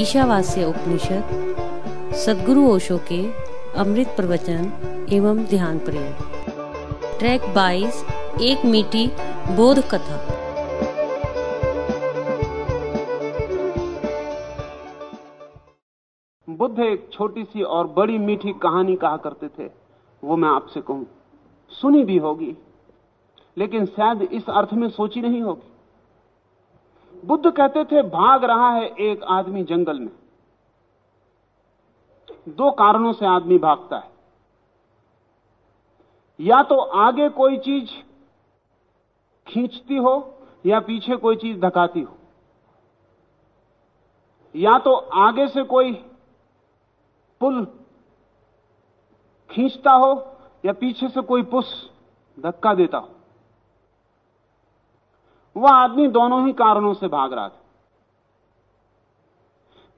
ईशावास्य उपनिषद, सदगुरु ओशो के अमृत प्रवचन एवं ध्यान प्रेम। ट्रैक 22 एक मीठी बोध कथा। बुद्ध एक छोटी सी और बड़ी मीठी कहानी कहा करते थे, वो मैं आपसे कहूँ। सुनी भी होगी, लेकिन शायद इस अर्थ में सोची नहीं होगी। बुद्ध कहते थे, भाग रहा है एक आदमी जंगल में। दो कारणों से आदमी भागता है। या तो आगे कोई चीज़ खींचती हो, या पीछे कोई चीज़ धकाती हो। या तो आगे से कोई पुल खींचता हो, या पीछे से कोई पुश धक्का देता हो। वह आदमी दोनों ही कारणों से भाग रहा था।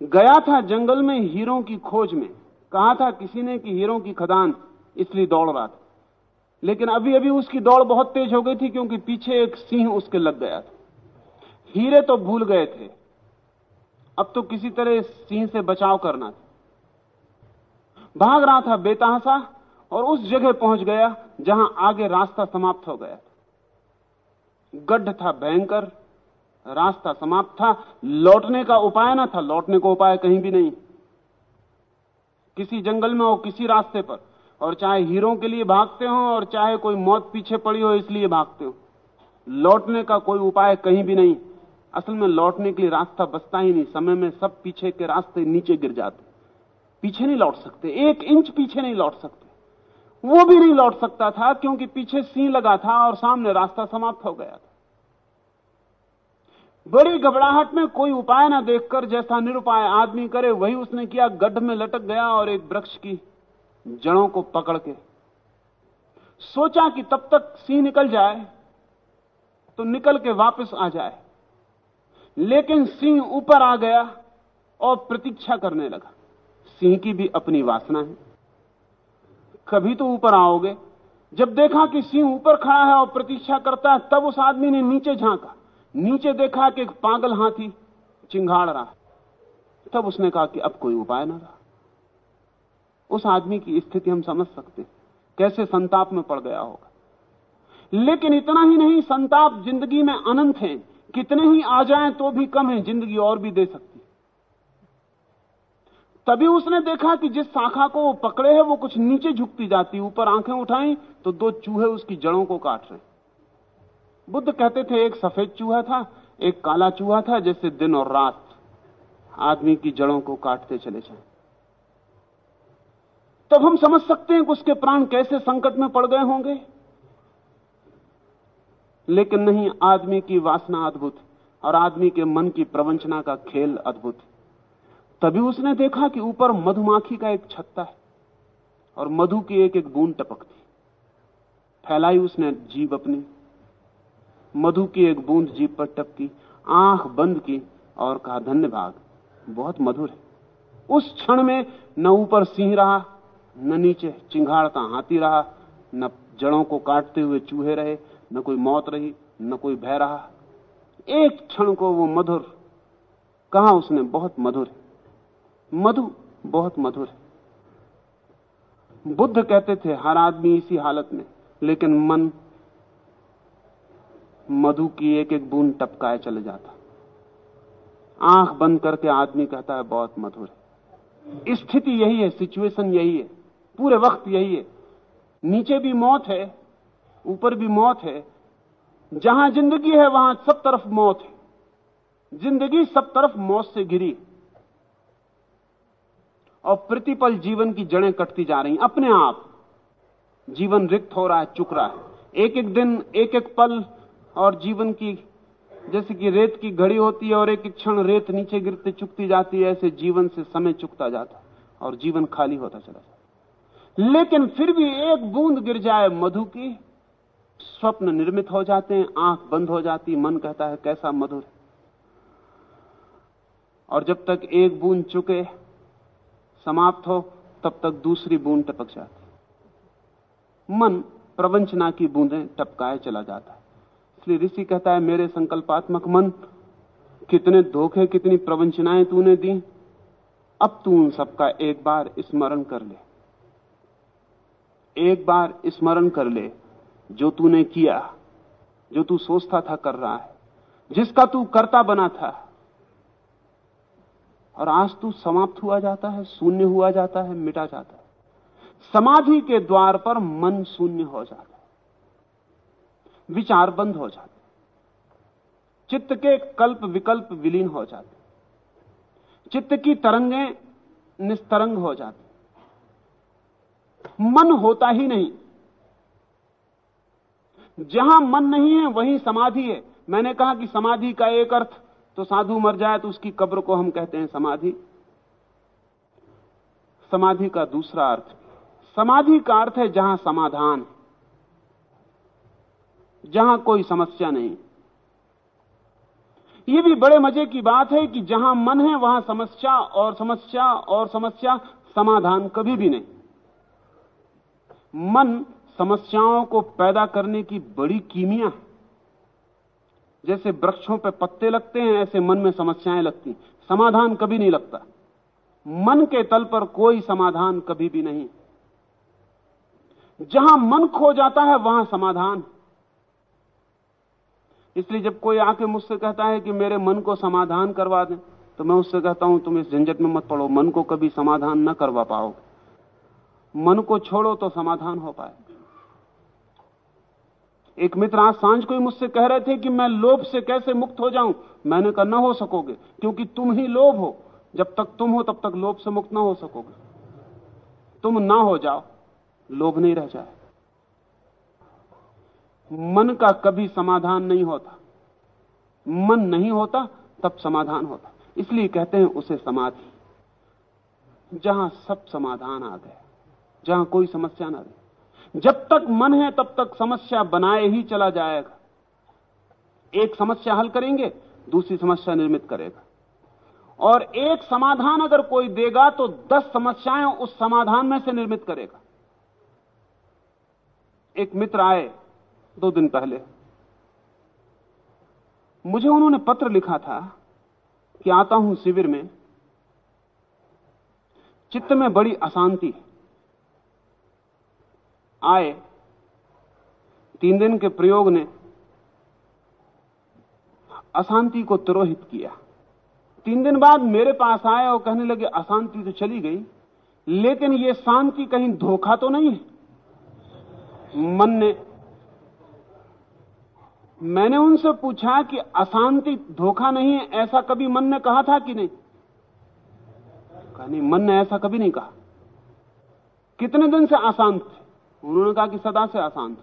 गया था जंगल में हीरों की खोज में। कहा था किसी ने कि हीरों की खदान इसलिए दौड़ रहा था। लेकिन अभी अभी उसकी दौड़ बहुत तेज हो गई थी क्योंकि पीछे एक सिंह उसके लग गया था। हीरे तो भूल गए थे। अब तो किसी तरह सिंह से बचाव करना था। भाग रहा था बेतहासा और उस जगह पहुँच गया जहाँ आगे रास्ता समाप्त हो गया था। गड्ढ था, भयंकर, रास्ता समाप्त था, लौटने का उपाय ना था, लौटने का उपाय कहीं भी नहीं। किसी जंगल में हो, किसी रास्ते पर, और चाहे हीरों के लिए भागते हो, और चाहे कोई मौत पीछे पड़ी हो, इसलिए भागते हो। लौटने का कोई उपाय कहीं भी नहीं। असल में लौटने के लिए रास्ता बचता ही नहीं, समय में सब पीछे के रास्ते नीचे गिर जाते। पीछे नहीं लौट सकते, एक इंच पीछे नहीं लौट सकते। वो भी नहीं लौट सकता था क्योंकि पीछे सी लगा था और सामने रास्ता समाप्त हो गया था। बड़ी घबराहट में कोई उपाय ना देखकर जैसा निरुपाय आदमी करे, वही उसने किया, गड्ढ में लटक गया और एक वृक्ष की जड़ों को पकड़ के सोचा कि तब तक सी निकल जाए तो निकल के वापस आ जाए। लेकिन सिंह ऊपर आ गया और प्रतीक्षा करने लगा। सिंह की भी अपनी वासना है। कभी तो ऊपर आओगे। जब देखा कि सिंह ऊपर खड़ा है और प्रतीक्षा करता है, तब उस आदमी ने नीचे झांका। नीचे देखा कि एक पागल हाथी चिंगाड़ रहा तब उसने कहा कि अब कोई उपाय ना रहा। उस आदमी की स्थिति हम समझ सकते कैसे संताप में पड़ गया होगा। लेकिन इतना ही नहीं, संताप ज़िंदगी में अनंत है। कितने ही आ जाएँ तो भी कम है, ज़िंदगी और भी दे सकती तभी उसने देखा कि जिस शाखा को वो पकड़े है, वो कुछ नीचे झुकती जाती, ऊपर आँखें उठाई तो दो चूहे उसकी जड़ों को काट रहे बुद्ध कहते थे, एक सफ़ेद चूहा था, एक काला चूहा था जैसे दिन और रात आदमी की जड़ों को काटते चले जाए। तब हम समझ सकते हैं कि उसके प्राण कैसे संकट में पड़ गए होंगे। लेकिन नहीं, आदमी की वासना अद्भुत और आदमी के मन की प्रवंचना का खेल अद्भुत। तभी उसने देखा कि ऊपर मधुमाखी का एक छत्ता है और मधु की एक एक बूंद टपकती। फैलाई उसने जीव अपनी। मधु की एक बूंद जीप पर टपकी, आँख बंद की और कहा, धन्य भाग, बहुत मधुर है। उस क्षण में न ऊपर सिंह रहा, न नीचे चिंगाड़ता हाथी रहा, न जड़ों को काटते हुए चूहे रहे, न कोई मौत रही, न कोई भय रहा। एक क्षण को वो मधुर, कहा उसने बहुत मधुर है। मधु, बहुत मधुर है। बुद्ध कहते थे, हर आदमी इसी हालत में, लेकिन मन मधु की एक एक बूंद टपकाए चले जाता। आँख बंद करके आदमी कहता है, बहुत मधुर है। स्थिति यही है सिचुएशन यही है, पूरे वक्त यही है। नीचे भी मौत है, ऊपर भी मौत है। जहाँ ज़िंदगी है, वहाँ सब तरफ़ मौत है। ज़िंदगी सब तरफ़ मौत से घिरी। और प्रतिपल जीवन की जड़ें कटती जा रही अपने आप जीवन रिक्त हो रहा है, चुक रहा है। एक एक दिन एक एक पल और जीवन की, जैसे कि रेत की घड़ी होती है और एक एक क्षण रेत नीचे गिरते चुकती जाती है, ऐसे जीवन से समय चुकता जाता और जीवन खाली होता चला जाता लेकिन फिर भी एक बूंद गिर जाए मधु की, स्वप्न निर्मित हो जाते हैं, आँख बंद हो जाती मन कहता है, कैसा मधुर और जब तक एक बूंद चुके समाप्त हो, तब तक दूसरी बूंद टपक जाती मन प्रवंचना की बूंदें टपकाए चला जाता है। इसलिए ऋषि कहता है, मेरे संकल्पात्मक मन, कितने धोखे, कितनी प्रवंचनाएँ तूने दी, अब तू उन सबका एक बार स्मरण कर ले। एक बार स्मरण कर ले जो तूने किया, जो तू सोचता था कर रहा है, जिसका तू करता बना था। और आज तू समाप्त हुआ जाता है, शून्य हुआ जाता है, मिटा जाता है। समाधि के द्वार पर मन शून्य हो जाता है। विचार बंद हो जाते चित्त के कल्प विकल्प विलीन हो जाते चित्त की तरंगे निस्तरंग हो जाती मन होता ही नहीं। जहाँ मन नहीं है, वहीं समाधि है। मैंने कहा कि समाधि का एक अर्थ तो साधु मर जाए तो उसकी कब्र को हम कहते हैं समाधि। समाधि का दूसरा अर्थ समाधि का अर्थ है जहाँ समाधान जहाँ कोई समस्या नहीं। यह भी बड़े मज़े की बात है कि जहाँ मन है, वहाँ समस्या और समस्या और समस्या, समाधान कभी भी नहीं। मन समस्याओं को पैदा करने की बड़ी कीमिया है। जैसे वृक्षों पर पत्ते लगते हैं, ऐसे मन में समस्याएँ लगती समाधान कभी नहीं लगता। मन के तल पर कोई समाधान कभी भी नहीं। जहाँ मन खो जाता है, वहाँ समाधान इसलिए जब कोई आके मुझसे कहता है कि मेरे मन को समाधान करवा दें तो मैं उससे कहता हूँ, तुम इस झंझट में मत पड़ो। मन को कभी समाधान न करवा पाओ मन को छोड़ो तो समाधान हो पाए एक मित्र आज साँझ को ही मुझसे कह रहे थे कि मैं लोभ से कैसे मुक्त हो जाऊँ? मैंने कहा, ना हो सकोगे, क्योंकि तुम ही लोभ हो। जब तक तुम हो, तब तक लोभ से मुक्त ना हो सकोगे। तुम ना हो जाओ, लोभ नहीं रह जाए। मन का कभी समाधान नहीं होता। मन नहीं होता, तब समाधान होता। इसलिए कहते हैं उसे समाधि। जहाँ सब समाधान आ गया जहाँ कोई समस्या ना रही। जब तक मन है तब तक समस्या बनाए ही चला जाएगा। एक समस्या हल करेंगे, दूसरी समस्या निर्मित करेगा। और एक समाधान अगर कोई देगा तो दस समस्याएँ उस समाधान में से निर्मित करेगा। एक मित्र आए दो दिन पहले। मुझे उन्होंने पत्र लिखा था कि आता हूँ शिविर में। चित्त में बड़ी अशांति है। आए। तीन दिन के प्रयोग ने अशांति को तुरोहित किया। तीन दिन बाद मेरे पास आए और कहने लगे, अशांति तो चली गई, लेकिन यह शांति कहीं धोखा तो नहीं है? मन ने, मैंने उनसे पूछा कि अशांति धोखा नहीं है, ऐसा कभी मन ने कहा था कि नहीं? कहा, नहीं, मन ने ऐसा कभी नहीं कहा। कितने दिन से अशांत थे? उन्होंने कहा कि सदा से अशांत।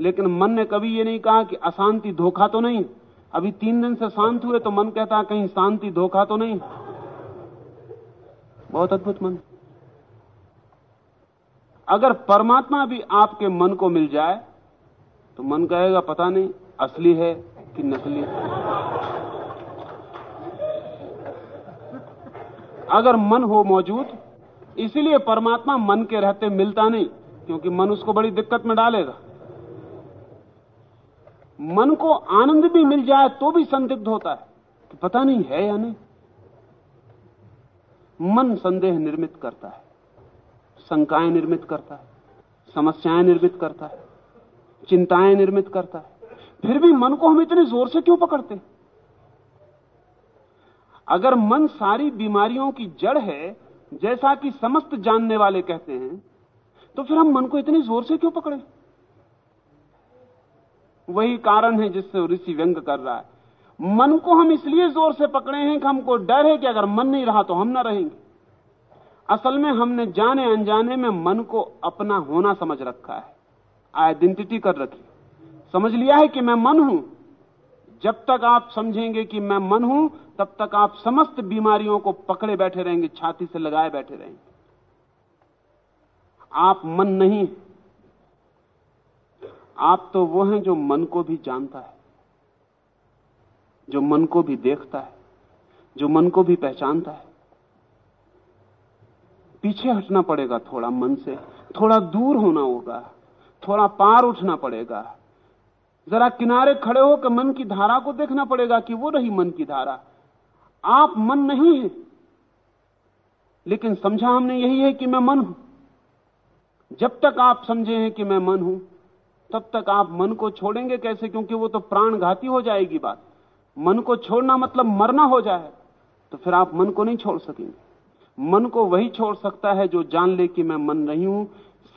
लेकिन मन ने कभी ये नहीं कहा कि अशांति धोखा तो नहीं। अभी तीन दिन से शांत हुए तो मन कहता कहीं शांति धोखा तो नहीं। बहुत अद्भुत मन। अगर परमात्मा भी आपके मन को मिल जाए तो मन कहेगा, पता नहीं, असली है कि नकली अगर मन हो मौजूद, इसीलिए परमात्मा मन के रहते मिलता नहीं। क्योंकि मन उसको बड़ी दिक्कत में डालेगा। मन को आनंद भी मिल जाए तो भी संदिग्ध होता है। कि पता नहीं है या नहीं। मन संदेह निर्मित करता है। शंकाएँ निर्मित करता है। समस्याएँ निर्मित करता है। चिंताएँ निर्मित करता है। फिर भी मन को हम इतने ज़ोर से क्यों पकड़ते अगर मन सारी बीमारियों की जड़ है, जैसा कि समस्त जानने वाले कहते हैं तो फिर हम मन को इतनी ज़ोर से क्यों पकड़े? वही कारण है जिससे ऋषि व्यंग कर रहा है। मन को हम इसलिए ज़ोर से पकड़े हैं कि हमको डर है कि अगर मन नहीं रहा तो हम ना रहेंगे। असल में हमने जाने अनजाने में मन को अपना होना समझ रखा है। आइडेंटिटी कर रखी समझ लिया है कि मैं मन हूँ? जब तक आप समझेंगे कि मैं मन हूँ, तब तक आप समस्त बीमारियों को पकड़े बैठे रहेंगे, छाती से लगाए बैठे रहेंगे। आप मन नहीं। आप तो वो हैं जो मन को भी जानता है, जो मन को भी देखता है, जो मन को भी पहचानता है। पीछे हटना पड़ेगा थोड़ा मन से, थोड़ा दूर होना होगा, थोड़ा पार उठना पड़ेगा। जरा किनारे खड़े होकर मन की धारा को देखना पड़ेगा कि वो रही मन की धारा। आप मन नहीं है, लेकिन समझा हमने यही है कि मैं मन हूँ। जब तक आप समझे हैं कि मैं मन हूँ, तब तक आप मन को छोड़ेंगे कैसे? क्योंकि वो तो प्राणघाती हो जाएगी बात। मन को छोड़ना मतलब मरना हो जाए तो फिर आप मन को नहीं छोड़ सकेंगे। मन को वही छोड़ सकता है जो जान ले कि मैं मन नहीं हूँ।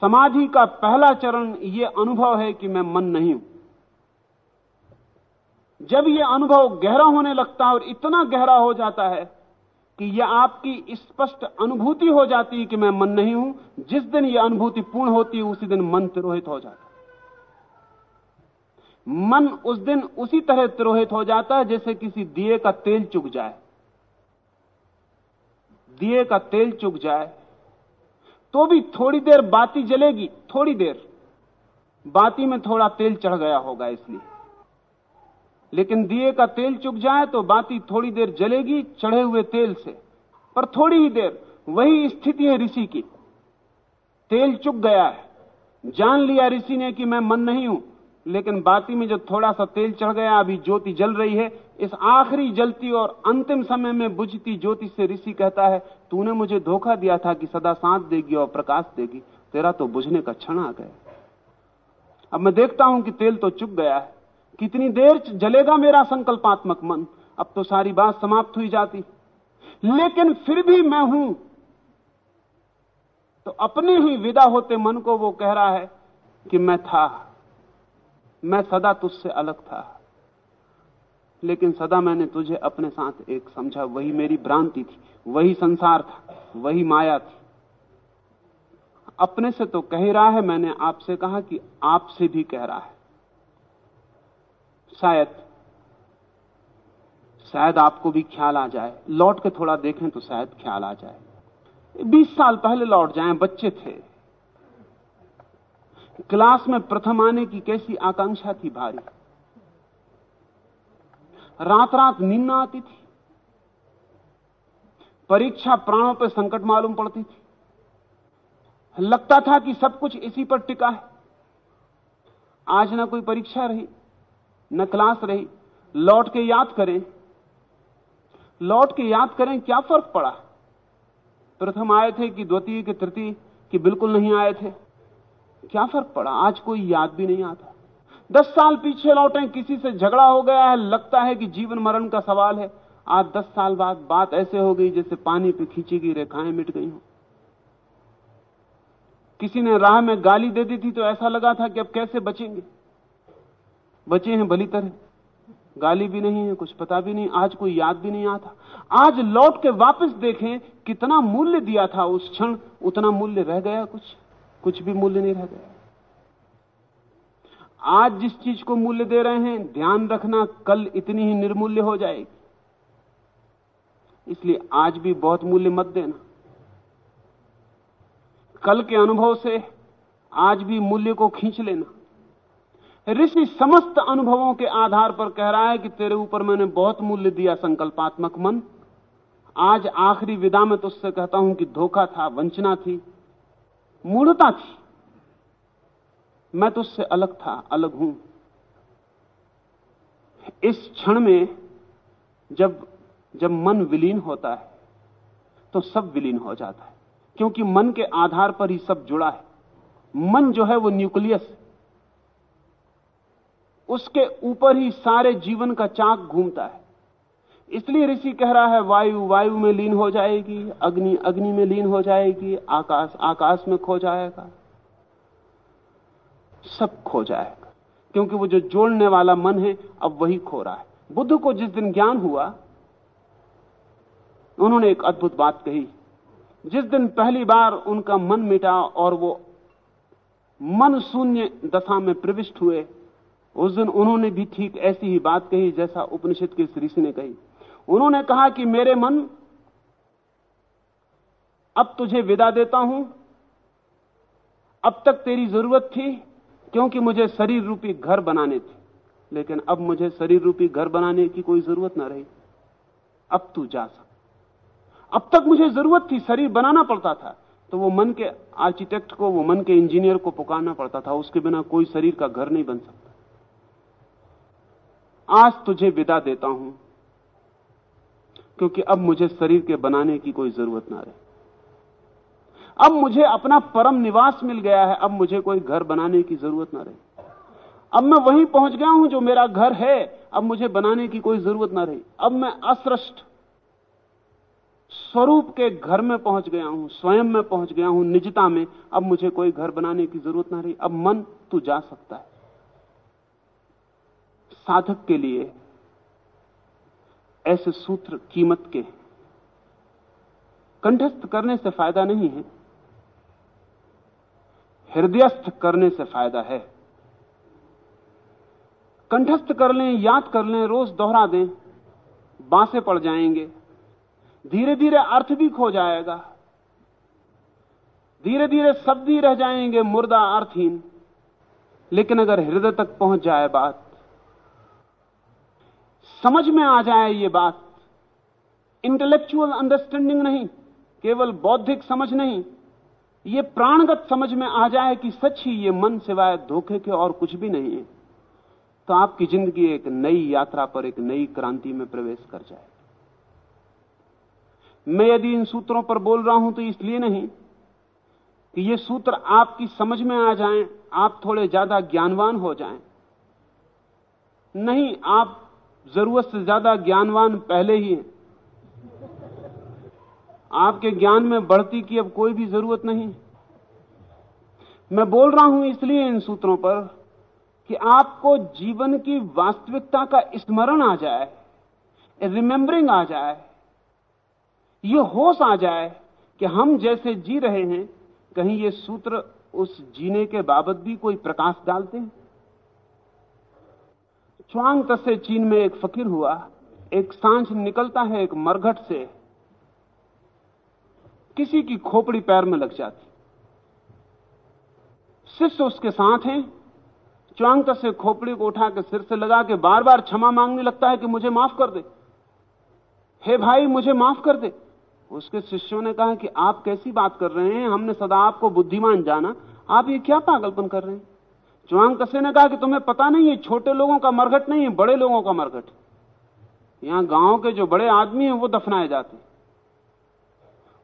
समाधि का पहला चरण यह अनुभव है कि मैं मन नहीं हूँ। जब यह अनुभव गहरा होने लगता है और इतना गहरा हो जाता है कि यह आपकी स्पष्ट अनुभूति हो जाती है कि मैं मन नहीं हूँ। जिस दिन यह अनुभूति पूर्ण होती है उसी दिन मन तिरोहित हो जाता। मन उस दिन उसी तरह तिरोहित हो जाता है जैसे किसी दिए का तेल चुक जाए। दिए का तेल चुक जाए तो भी थोड़ी देर बाती जलेगी, थोड़ी देर। बाती में थोड़ा तेल चढ़ गया होगा इसलिए। लेकिन दिए का तेल चुक जाए तो बाती थोड़ी देर जलेगी चढ़े हुए तेल से। पर थोड़ी ही देर, वही स्थिति है ऋषि की। तेल चुक गया है। जान लिया ऋषि ने कि मैं मन नहीं हूँ, लेकिन बाती में जो थोड़ा सा तेल चढ़ गया, अभी ज्योति जल रही है। इस आखिरी जलती और अंतिम समय में बुझती ज्योति से ऋषि कहता है, तूने मुझे धोखा दिया था कि सदा सांस देगी और प्रकाश देगी। तेरा तो बुझने का क्षण आ गया अब मैं देखता हूँ कि तेल तो चुक गया है। कितनी देर जलेगा मेरा संकल्पात्मक मन? अब तो सारी बात समाप्त हुई जाती। लेकिन फिर भी मैं हूँ। तो अपने ही विदा होते मन को वो कह रहा है कि मैं था। मैं सदा तुझसे अलग था। लेकिन सदा मैंने तुझे अपने साथ एक समझा। वही मेरी भ्रांति थी। वही संसार था। वही माया थी। अपने से तो कह रहा है मैंने आपसे कहा कि आपसे भी कह रहा है। शायद शायद आपको भी ख्याल आ जाए। लौट के थोड़ा देखें तो शायद ख्याल आ जाए। बीस साल पहले लौट जाएँ, बच्चे थे। क्लास में प्रथम आने की कैसी आकांक्षा थी भारी। रात रात नींद आती थी। परीक्षा प्राणों पर संकट मालूम पड़ती थी। लगता था कि सब कुछ इसी पर टिका है। आज ना कोई परीक्षा रही। न क्लास रही, लौट के याद करें। लौट के याद करें, क्या फ़र्क पड़ा? प्रथम आए थे कि द्वितीय के तृतीय, कि बिल्कुल नहीं आए थे। क्या फ़र्क पड़ा? आज कोई याद भी नहीं आता। दस साल पीछे लौटे, किसी से झगड़ा हो गया है, लगता है कि जीवन मरण का सवाल है। आज दस साल बाद बात ऐसे हो गई जैसे पानी पे खींची गई रेखाएँ मिट गई हो। किसी ने राह में गाली दे दी थी तो ऐसा लगा था कि अब कैसे बचेंगे? बचे हैं भली तरह गाली भी नहीं है, कुछ पता भी नहीं, आज कोई याद भी नहीं आता आज लौट के वापस देखें, कितना मूल्य दिया था उस क्षण, उतना मूल्य रह गया कुछ। कुछ भी मूल्य नहीं रह गया। आज जिस चीज़ को मूल्य दे रहे हैं, ध्यान रखना कल इतनी ही निर्मूल्य हो जाएगी। इसलिए आज भी बहुत मूल्य मत देना। कल के अनुभव से आज भी मूल्य को खींच लेना। ऋषि समस्त अनुभवों के आधार पर कह रहा है कि तेरे ऊपर मैंने बहुत मूल्य दिया संकल्पात्मक मन। आज आखिरी विदा में तुझसे कहता हूँ कि धोखा था, वंचना थी, मूढ़ता थी। मैं तो उससे अलग था, अलग हूँ। इस क्षण में जब जब मन विलीन होता है तो सब विलीन हो जाता है, क्योंकि मन के आधार पर ही सब जुड़ा है। मन जो है वो न्यूक्लियस उसके ऊपर ही सारे जीवन का चाक घूमता है। इसलिए ऋषि कह रहा है, वायु वायु में लीन हो जाएगी, अग्नि अग्नि में लीन हो जाएगी, आकाश आकाश में खो जाएगा, सब खो जाएगा। क्योंकि वो जो जोड़ने वाला मन है, अब वही खो रहा है। बुद्ध को जिस दिन ज्ञान हुआ, उन्होंने एक अद्भुत बात कही। जिस दिन पहली बार उनका मन मिटा और वो मन शून्य दशा में प्रविष्ट हुए उस दिन उन्होंने भी ठीक ऐसी ही बात कही जैसा उपनिषद के ऋषि ने कही। उन्होंने कहा कि मेरे मन, अब तुझे विदा देता हूँ। अब तक तेरी ज़रूरत थी, क्योंकि मुझे शरीर रूपी घर बनाने थे। लेकिन अब मुझे शरीर रूपी घर बनाने की कोई ज़रूरत ना रही। अब तू जा सक। अब तक मुझे ज़रूरत थी शरीर बनाना पड़ता था तो वो मन के आर्किटेक्ट को, वो मन के इंजीनियर को पुकारना पड़ता था। उसके बिना कोई शरीर का घर नहीं बन सकता। आज तुझे विदा देता हूँ, क्योंकि अब मुझे शरीर के बनाने की कोई ज़रूरत ना रहे। अब मुझे अपना परम निवास मिल गया है, अब मुझे कोई घर बनाने की ज़रूरत ना रही। अब मैं वहीं पहुँच गया हूँ जो मेरा घर है, अब मुझे बनाने की कोई ज़रूरत ना रही। अब मैं असृष्ट स्वरूप के घर में पहुँच गया हूँ, स्वयं में पहुँच गया हूँ, निजता में, अब मुझे कोई घर बनाने की ज़रूरत ना रही। अब मन तू जा सकता है। साधक के लिए ऐसे सूत्र कीमत के कंठस्थ करने से फ़ायदा नहीं है। हृदयस्थ करने से फ़ायदा है। कंठस्थ कर लें, याद कर लें, रोज दोहरा दें, बांसे पड़ जाएँगे। धीरे धीरे अर्थ भी खो जाएगा। धीरे धीरे शब्द ही रह जाएँगे, मुर्दा अर्थहीन। लेकिन अगर हृदय तक पहुँच जाए बात समझ में आ जाए ये बात। इंटेलेक्चुअल अंडरस्टैंडिंग नहीं केवल बौद्धिक समझ नहीं। ये प्राणगत समझ में आ जाए कि सच ही ये मन सिवाय धोखे के और कुछ भी नहीं है। तो आपकी ज़िंदगी एक नई यात्रा पर एक नई क्रांति में प्रवेश कर जाए मैं यदि इन सूत्रों पर बोल रहा हूँ तो इसलिए नहीं कि ये सूत्र आपकी समझ में आ जाएँ, आप थोड़े ज़्यादा ज्ञानवान हो जाएँ। नहीं आप ज़रूरत से ज़्यादा ज्ञानवान पहले ही हैं। आपके ज्ञान में बढ़ती की अब कोई भी ज़रूरत नहीं। मैं बोल रहा हूँ इसलिए इन सूत्रों पर कि आपको जीवन की वास्तविकता का स्मरण आ जाए, रिमेंबरिंग आ जाए, ये होश आ जाए कि हम जैसे जी रहे हैं, कहीं ये सूत्र उस जीने के बाबत भी कोई प्रकाश डालते हैं? च्वांग तसे चीन में एक फकीर हुआ। एक साँझ निकलता है एक मरघट से। किसी की खोपड़ी पैर में लग जाती। शिष्य उसके साथ हैं। च्वांग तसे खोपड़ी को उठा के सिर से लगा के बार बार क्षमा मांगने लगता है कि मुझे माफ़ कर दे। हे भाई, मुझे माफ़ कर दे। उसके शिष्यों ने कहा कि आप कैसी बात कर रहे हैं? हमने सदा आपको बुद्धिमान जाना। आप ये क्या पागलपन कर रहे हैं? चुआंग कसे ने कहा कि तुम्हें पता नहीं है, छोटे लोगों का मरघट नहीं है, बड़े लोगों का मरघट यहाँ गाँव के जो बड़े आदमी हैं, वो दफनाए जाते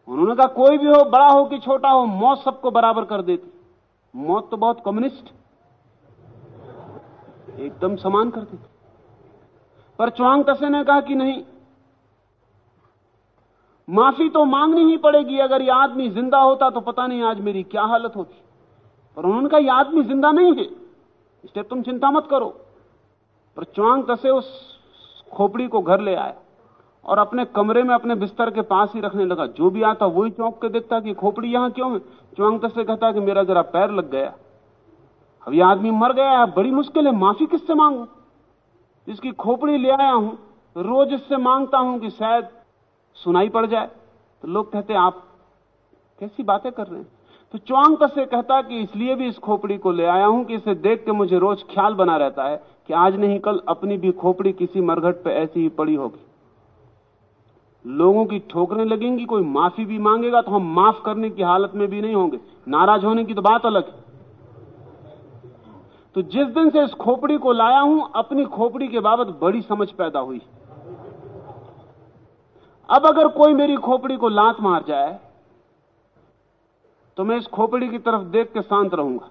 उन्होंने कहा, कोई भी हो, बड़ा हो कि छोटा हो, मौत सबको बराबर कर देती मौत तो बहुत कम्युनिस्ट एकदम समान कर देती पर चुआंग कसे ने कहा कि नहीं, माफ़ी तो मांगनी ही पड़ेगी, अगर यह आदमी ज़िंदा होता तो पता नहीं आज मेरी क्या हालत होती। पर उन्होंने कहा, यह आदमी ज़िंदा नहीं है। इसलिए तुम चिंता मत करो। पर चुआंग तसे उस खोपड़ी को घर ले आया और अपने कमरे में अपने बिस्तर के पास ही रखने लगा। जो भी आता वही चौंक के देखता कि खोपड़ी यहाँ क्यों है। चुआंग तसे कहता कि मेरा जरा पैर लग गया। अब यह आदमी मर गया है, बड़ी मुश्किल है। माफ़ी किससे मांगू? जिसकी खोपड़ी ले आया हूँ, रोज इससे माँगता हूँ कि शायद सुनाई पड़ जाए। तो लोग कहते, आप कैसी बातें कर रहे हैं? तो च्वांग से कहता कि इसलिए भी इस खोपड़ी को ले आया हूँ कि इसे देख के मुझे रोज ख्याल बना रहता है कि आज नहीं, कल अपनी भी खोपड़ी किसी मरघट पे ऐसी ही पड़ी होगी। लोगों की ठोकरें लगेंगी, कोई माफ़ी भी मांगेगा तो हम माफ़ करने की हालत में भी नहीं होंगे। नाराज़ होने की तो बात अलग है। तो जिस दिन से इस खोपड़ी को लाया हूँ, अपनी खोपड़ी के बाबत बड़ी समझ पैदा हुई। अब अगर कोई मेरी खोपड़ी को लात मार जाए तो मैं इस खोपड़ी की तरफ़ देख के शांत रहूँगा।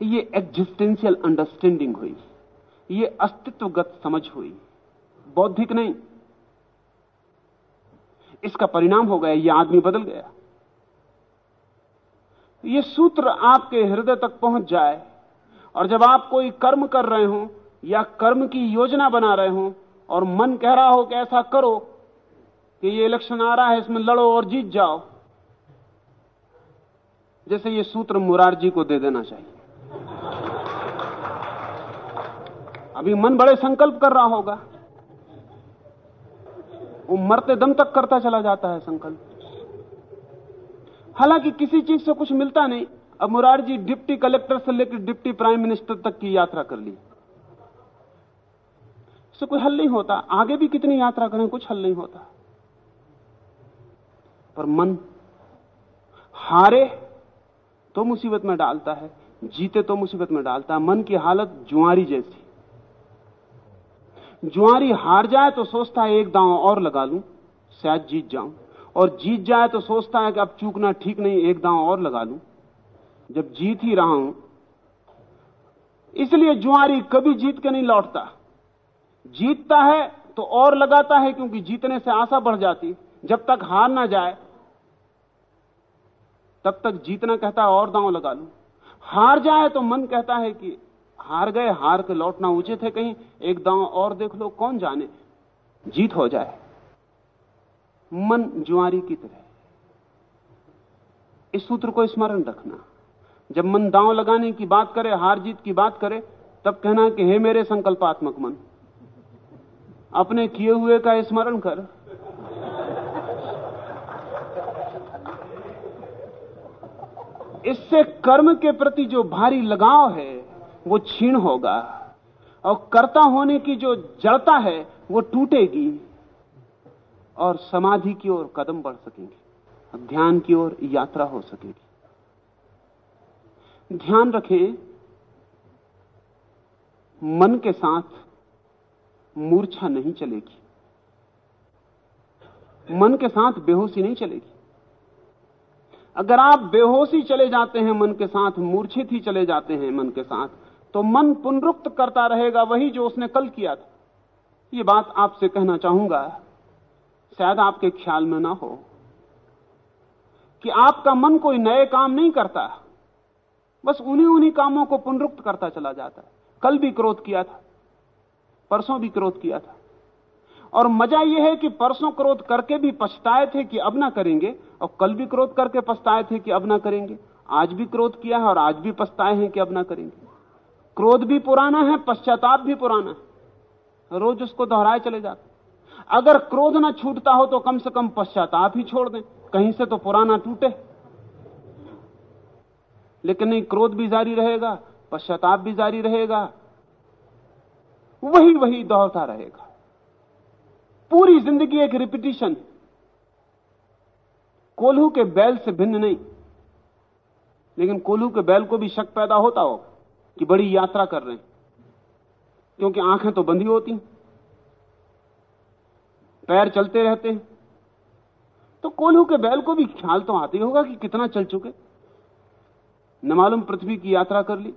ये एग्जिस्टेंशियल अंडरस्टैंडिंग हुई। ये अस्तित्वगत समझ हुई। बौद्धिक नहीं। इसका परिणाम हो गया यह आदमी बदल गया। ये सूत्र आपके हृदय तक पहुँच जाए और जब आप कोई कर्म कर रहे हो या कर्म की योजना बना रहे हो और मन कह रहा हो कि ऐसा करो कि ये इलेक्शन आ रहा है, इसमें लड़ो और जीत जाओ जैसे ये सूत्र मुरारजी को दे देना चाहिए। अभी मन बड़े संकल्प कर रहा होगा। वो मरते दम तक करता चला जाता है संकल्प। हालाँकि किसी चीज़ से कुछ मिलता नहीं। अब मुरारजी डिप्टी कलेक्टर से लेकर डिप्टी प्राइम मिनिस्टर तक की यात्रा कर ली। इससे कोई हल नहीं होता। आगे भी कितनी यात्रा करें, कुछ हल नहीं होता। पर मन हारे तो मुसीबत में डालता है, जीते तो मुसीबत में डालता है। मन की हालत जुआरी जैसी। जुआरी हार जाए तो सोचता है, एक दांव और लगा लूँ, शायद जीत जाऊँ। और जीत जाए तो सोचता है कि अब चूकना ठीक नहीं, एक दांव और लगा लूँ। जब जीत ही रहा हूँ, इसलिए जुआरी कभी जीत के नहीं लौटता। जीतता है तो और लगाता है, क्योंकि जीतने से आशा बढ़ जाती। जब तक हार ना जाए तब तक जीतना कहता है और दांव लगा लू। हार जाए तो मन कहता है कि हार गए, हार के लौटना उचित है कहीं। एक दांव और देख लो, कौन जाने? जीत हो जाए। मन जुआरी की तरह इस सूत्र को स्मरण रखना। जब मन दांव लगाने की बात करे, हार जीत की बात करे, तब कहना कि हे मेरे संकल्पात्मक मन, अपने किए हुए का स्मरण कर। इससे कर्म के प्रति जो भारी लगाव है, वो क्षीण होगा और कर्ता होने की जो जड़ता है, वो टूटेगी और समाधि की ओर कदम बढ़ सकेंगे ध्यान की ओर यात्रा हो सकेगी। ध्यान रखें, मन के साथ मूर्छा नहीं चलेगी। मन के साथ बेहोशी नहीं चलेगी। अगर आप बेहोशी चले जाते हैं, मन के साथ मूर्छित ही चले जाते हैं मन के साथ तो मन पुनरुक्त करता रहेगा वही जो उसने कल किया था। ये बात आपसे कहना चाहूँगा। शायद आपके ख्याल में ना हो कि आपका मन कोई नए काम नहीं करता। बस उन्हीं उन्हीं कामों को पुनरुक्त करता चला जाता है। कल भी क्रोध किया था, परसों भी क्रोध किया था। और मज़ा यह है कि परसों क्रोध करके भी पछताए थे कि अब ना करेंगे, और कल भी क्रोध करके पछताए थे कि अब ना करेंगे। आज भी क्रोध किया है और आज भी पछताए हैं कि अब ना करेंगे। क्रोध भी पुराना है, पश्चाताप भी पुराना है। रोज उसको दोहराए चले जाते अगर क्रोध ना छूटता हो तो कम से कम पश्चाताप ही छोड़ दें। कहीं से तो पुराना टूटे। लेकिन नहीं, क्रोध भी जारी रहेगा, पश्चाताप भी जारी रहेगा। वही वही दोहरता रहेगा। पूरी ज़िंदगी एक रिपीटिशन कोल्हू के बैल से भिन्न नहीं। लेकिन कोल्हू के बैल को भी शक पैदा होता हो कि बड़ी यात्रा कर रहे हैं। क्योंकि आँखें तो बंधी होती पैर चलते रहते हैं। तो कोल्हू के बैल को भी ख्याल तो आते होगा कि कितना चल चुके न मालूम पृथ्वी की यात्रा कर ली,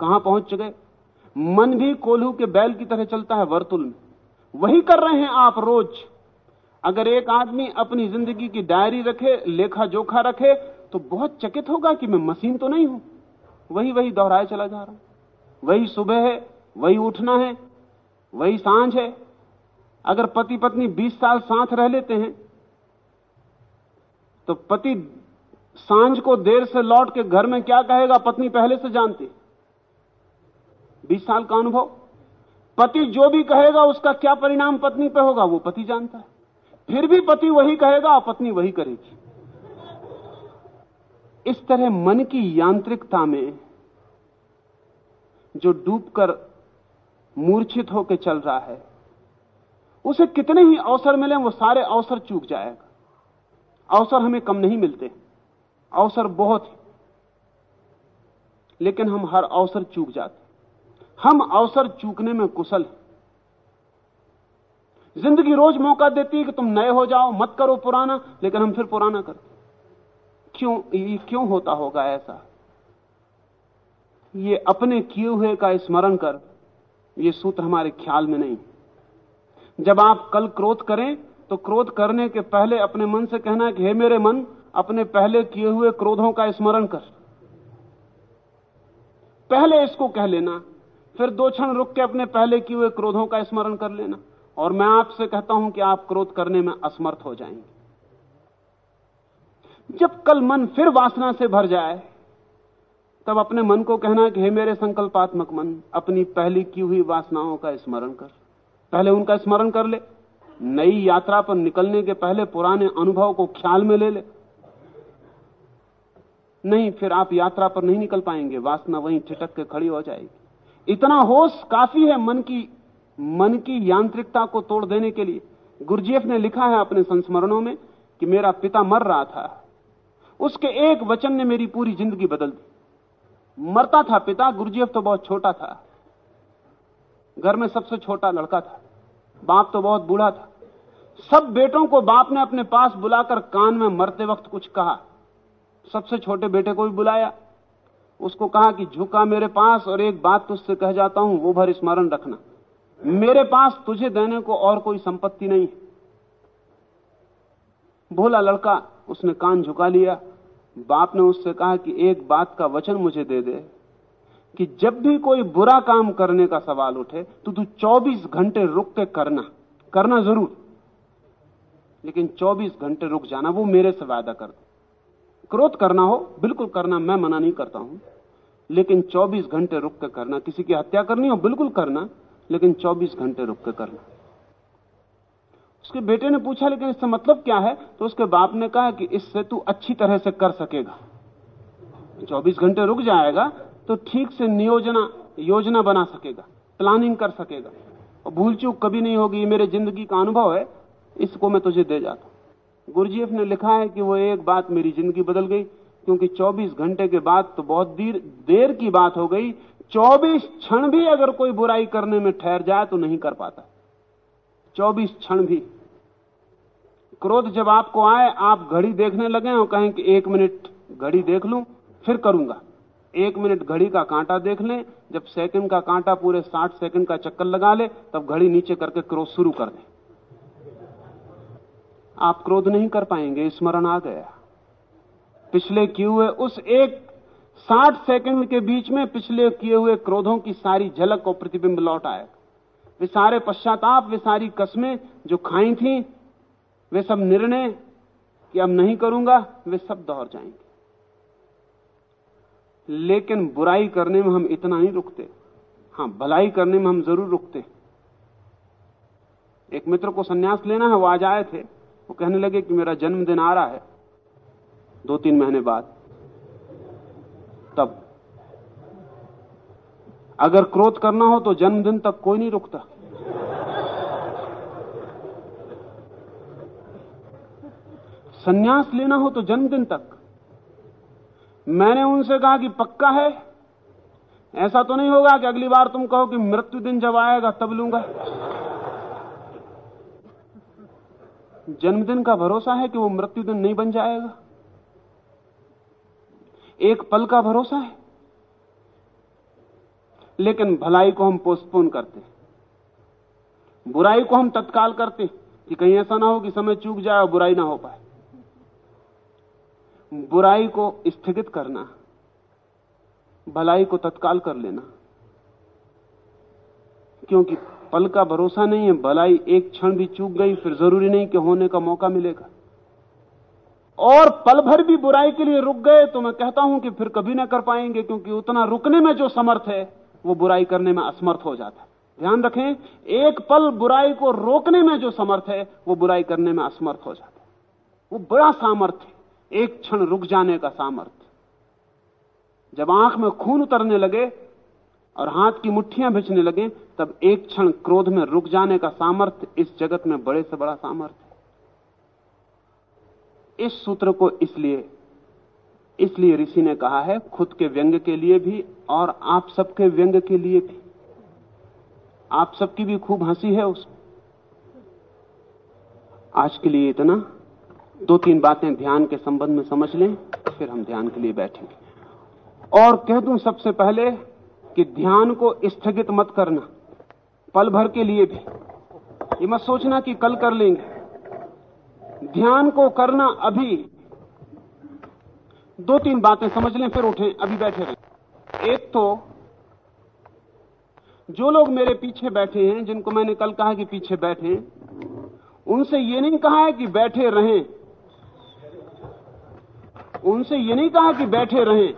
कहाँ पहुँच गए। मन भी कोल्हू के बैल की तरह चलता है वर्तुल में। वही कर रहे हैं आप रोज। अगर एक आदमी अपनी ज़िंदगी की डायरी रखे, लेखा जोखा रखे तो बहुत चकित होगा कि मैं मशीन तो नहीं हूँ। वही वही दोहराए चला जा रहा हूँ। वही सुबह है, वही उठना है, वही साँझ है। अगर पति पत्नी 20 साल साथ रह लेते हैं तो पति साँझ को देर से लौट के घर में क्या कहेगा, पत्नी पहले से जानती। 20 साल का अनुभव। पति जो भी कहेगा उसका क्या परिणाम पत्नी पे होगा? वो पति जानता है। फिर भी पति वही कहेगा और पत्नी वही करेगी। इस तरह मन की यांत्रिकता में जो डूबकर मूर्छित होकर चल रहा है, उसे कितने ही अवसर मिले, वो सारे अवसर चूक जाएगा। अवसर हमें कम नहीं मिलते। अवसर बहुत लेकिन हम हर अवसर चूक जाते हम अवसर चूकने में कुशल हैं। ज़िंदगी रोज मौका देती है कि तुम नए हो जाओ, मत करो पुराना, लेकिन हम फिर पुराना करते क्यों, ये क्यों होता होगा ऐसा? ये अपने किए हुए का स्मरण कर, ये सूत्र हमारे ख्याल में नहीं। जब आप कल क्रोध करें तो क्रोध करने के पहले अपने मन से कहना कि, हे मेरे मन, अपने पहले किए हुए क्रोधों का स्मरण कर। पहले इसको कह लेना फिर दो क्षण रुक के अपने पहले किए हुए क्रोधों का स्मरण कर लेना। और मैं आपसे कहता हूँ कि आप क्रोध करने में असमर्थ हो जाएँगे। जब कल मन फिर वासना से भर जाए, तब अपने मन को कहना कि हे मेरे संकल्पात्मक मन, अपनी पहली की हुई वासनाओं का स्मरण कर। पहले उनका स्मरण कर ले। नई यात्रा पर निकलने के पहले पुराने अनुभव को ख्याल में ले ले। नहीं, फिर आप यात्रा पर नहीं निकल पाएँगे। वासना वहीं ठिटक के खड़ी हो जाएगी। इतना होश काफ़ी है मन की मन की यांत्रिकता को तोड़ देने के लिए। गुरुजीएफ ने लिखा है अपने संस्मरणों में कि मेरा पिता मर रहा था। उसके एक वचन ने मेरी पूरी ज़िंदगी बदल दी। मरता था पिता गुरुजीएफ तो बहुत छोटा था। घर में सबसे छोटा लड़का था। बाप तो बहुत बूढ़ा था। सब बेटों को बाप ने अपने पास बुलाकर कान में मरते वक्त कुछ कहा। सबसे छोटे बेटे को भी बुलाया। उसको कहा कि झुका मेरे पास और एक बात तुझसे कह जाता हूँ, वो भर स्मरण रखना। मेरे पास तुझे देने को और कोई संपत्ति नहीं भोला लड़का, उसने कान झुका लिया। बाप ने उससे कहा कि एक बात का वचन मुझे दे दे, कि जब भी कोई बुरा काम करने का सवाल उठे तो तू 24 घंटे रुक के करना। करना ज़रूर, लेकिन 24 घंटे रुक जाना, वो मेरे से वादा कर दो। क्रोध करना हो, बिल्कुल करना मैं मना नहीं करता हूँ। लेकिन 24 घंटे रुक के करना, किसी की हत्या करनी हो, बिल्कुल करना, लेकिन 24 घंटे रुक के करना। उसके बेटे ने पूछा, लेकिन इसका मतलब क्या है? तो उसके बाप ने कहा कि इससे तू अच्छी तरह से कर सकेगा। 24 घंटे रुक जाएगा तो ठीक से नियोजना, योजना बना सकेगा प्लानिंग कर सकेगा। और भूल चूक कभी नहीं होगी मेरे ज़िंदगी का अनुभव है, इसको मैं तुझे दे जाता गुरुजीएफ ने लिखा है कि वो एक बात मेरी ज़िंदगी बदल गई, क्योंकि 24 घंटे के बाद तो बहुत देर देर की बात हो गई। 24 क्षण भी अगर कोई बुराई करने में ठहर जाए तो नहीं कर पाता। 24 क्षण भी। क्रोध जब आपको आए, आप घड़ी देखने लगे और कहें कि एक मिनट घड़ी देख लूँ, फिर करूँगा। एक मिनट घड़ी का कांटा देख लें, जब सेकंड का कांटा पूरे 60 सेकंड का चक्कर लगा ले, तब घड़ी नीचे करके क्रोध शुरू कर दें। आप क्रोध नहीं कर पाएँगे, स्मरण आ गया। पिछले किए हुए उस एक साठ सेकंड के बीच में पिछले किए हुए क्रोधों की सारी झलक और प्रतिबिंब लौट आएगा वे सारे पश्चाताप, वे सारी कस्में जो खाई थी, वे सब निर्णय कि अब नहीं करूँगा, वे सब दोहर जाएँगे। लेकिन बुराई करने में हम इतना नहीं रुकते। हाँ, भलाई करने में हम ज़रूर रुकते। एक मित्र को सन्यास लेना है, वो आज आए थे। वो कहने लगे कि मेरा जन्मदिन आ रहा है। दो तीन महीने बाद। तब, अगर क्रोध करना हो तो जन्मदिन तक कोई नहीं रुकता। सन्यास लेना हो तो जन्मदिन तक। मैंने उनसे कहा कि पक्का है। ऐसा तो नहीं होगा कि अगली बार तुम कहो कि मृत्यु दिन जब आएगा तब लूँगा। जन्मदिन का भरोसा है कि वो मृत्यु दिन नहीं बन जाएगा? एक पल का भरोसा है। लेकिन भलाई को हम पोस्टपोन करते बुराई को हम तत्काल करते कि कहीं ऐसा ना हो कि समय चूक जाए और बुराई ना हो पाए। बुराई को स्थगित करना, भलाई को तत्काल कर लेना। क्योंकि पल का भरोसा नहीं है, भलाई एक क्षण भी चूक गई, फिर ज़रूरी नहीं कि होने का मौका मिलेगा। और पल भर भी बुराई के लिए रुक गए तो मैं कहता हूँ कि फिर कभी ना कर पाएँगे, क्योंकि उतना रुकने में जो समर्थ है, वो बुराई करने में असमर्थ हो जाता है। ध्यान रखें, एक पल बुराई को रोकने में जो समर्थ है, वो बुराई करने में असमर्थ हो जाता है। वो बड़ा सामर्थ्य एक क्षण रुक जाने का सामर्थ्य। जब आँख में खून उतरने लगे और हाथ की मुट्ठियाँ भिजने लगे, तब एक क्षण क्रोध में रुक जाने का सामर्थ्य इस जगत में बड़े से बड़ा सामर्थ्य इस सूत्र को इसलिए इसलिए ऋषि ने कहा है, खुद के व्यंग के लिए भी और आप सबके व्यंग के लिए भी। आप सबकी भी खूब हँसी है उसमें आज के लिए इतना। दो तीन बातें ध्यान के संबंध में समझ लें, फिर हम ध्यान के लिए बैठेंगे। और कह दूँ सबसे पहले कि ध्यान को स्थगित मत करना, पल भर के लिए भी। ये मत सोचना कि कल कर लेंगे। ध्यान को करना अभी। दो तीन बातें समझ लें, फिर उठें, अभी बैठे रहें। एक तो जो लोग मेरे पीछे बैठे हैं, जिनको मैंने कल कहा कि पीछे बैठे, उनसे ये नहीं कहा है कि बैठे रहें। उनसे ये नहीं कहा कि बैठे रहें।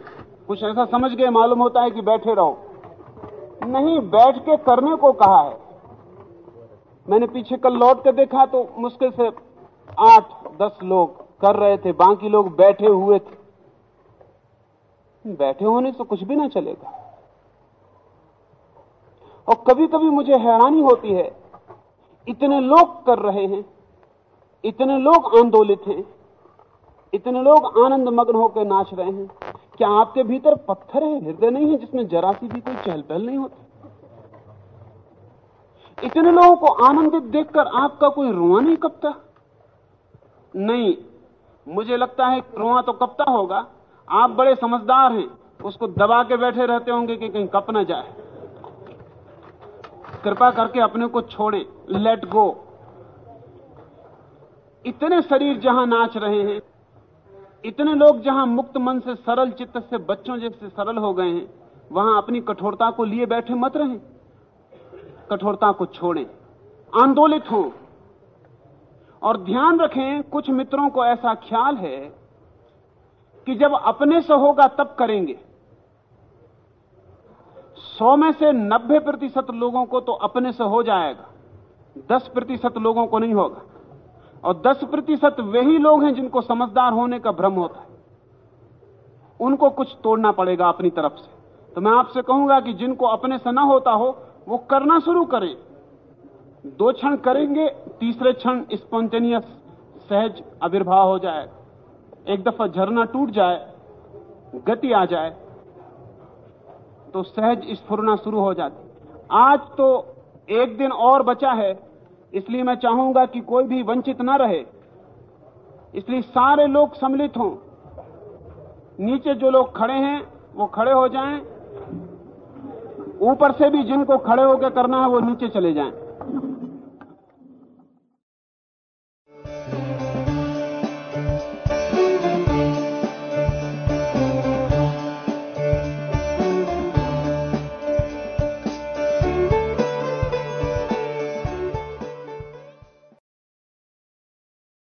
कुछ ऐसा समझ गए, मालूम होता है कि बैठे रहो। नहीं, बैठ के करने को कहा है। मैंने पीछे कल लौट कर देखा तो मुश्किल से आठ, दस लोग कर रहे थे, बाकी लोग बैठे हुए थे। बैठे होने से कुछ भी ना चलेगा। और कभी कभी मुझे हैरानी होती है, इतने लोग कर रहे हैं, इतने लोग आंदोलित हैं, इतने लोग आनंद मग्न होकर नाच रहे हैं। क्या आपके भीतर पत्थर है? हृदय नहीं है जिसमें जरा सी भी कोई चहल पहल नहीं होती? इतने लोगों को आनंदित देखकर आपका कोई रुआ नहीं कपता? नहीं, मुझे लगता है रुआ तो कपता होगा। आप बड़े समझदार हैं। उसको दबा के बैठे रहते होंगे कि कहीं कप ना जाए। कृपा करके अपने को छोड़ें। लेट गो इतने शरीर जहाँ नाच रहे हैं इतने लोग जहाँ मुक्त मन से सरल चित्त से बच्चों जैसे सरल हो गए हैं, वहाँ अपनी कठोरता को लिए बैठे मत रहें। कठोरता को छोड़ें। आंदोलित हों। और ध्यान रखें, कुछ मित्रों को ऐसा ख्याल है कि जब अपने से होगा तब करेंगे। सौ में से नब्बे प्रतिशत लोगों को तो अपने से हो जाएगा। दस प्रतिशत लोगों को नहीं होगा। और दस प्रतिशत वही लोग हैं जिनको समझदार होने का भ्रम होता है। उनको कुछ तोड़ना पड़ेगा अपनी तरफ़ से। तो मैं आपसे कहूँगा कि जिनको अपने से ना होता हो, वो करना शुरू करें। दो क्षण करेंगे, तीसरे क्षण स्पॉन्टेनियस, सहज आविर्भाव हो जाए। एक दफ़ा झरना टूट जाए, गति आ जाए तो सहज स्फुरना शुरू हो जाती। आज तो एक दिन और बचा है इसलिए मैं चाहूँगा कि कोई भी वंचित ना रहे। इसलिए सारे लोग सम्मिलित हों। नीचे जो लोग खड़े हैं, वो खड़े हो जाएँ। ऊपर से भी जिनको खड़े होकर करना है, वो नीचे चले जाएँ।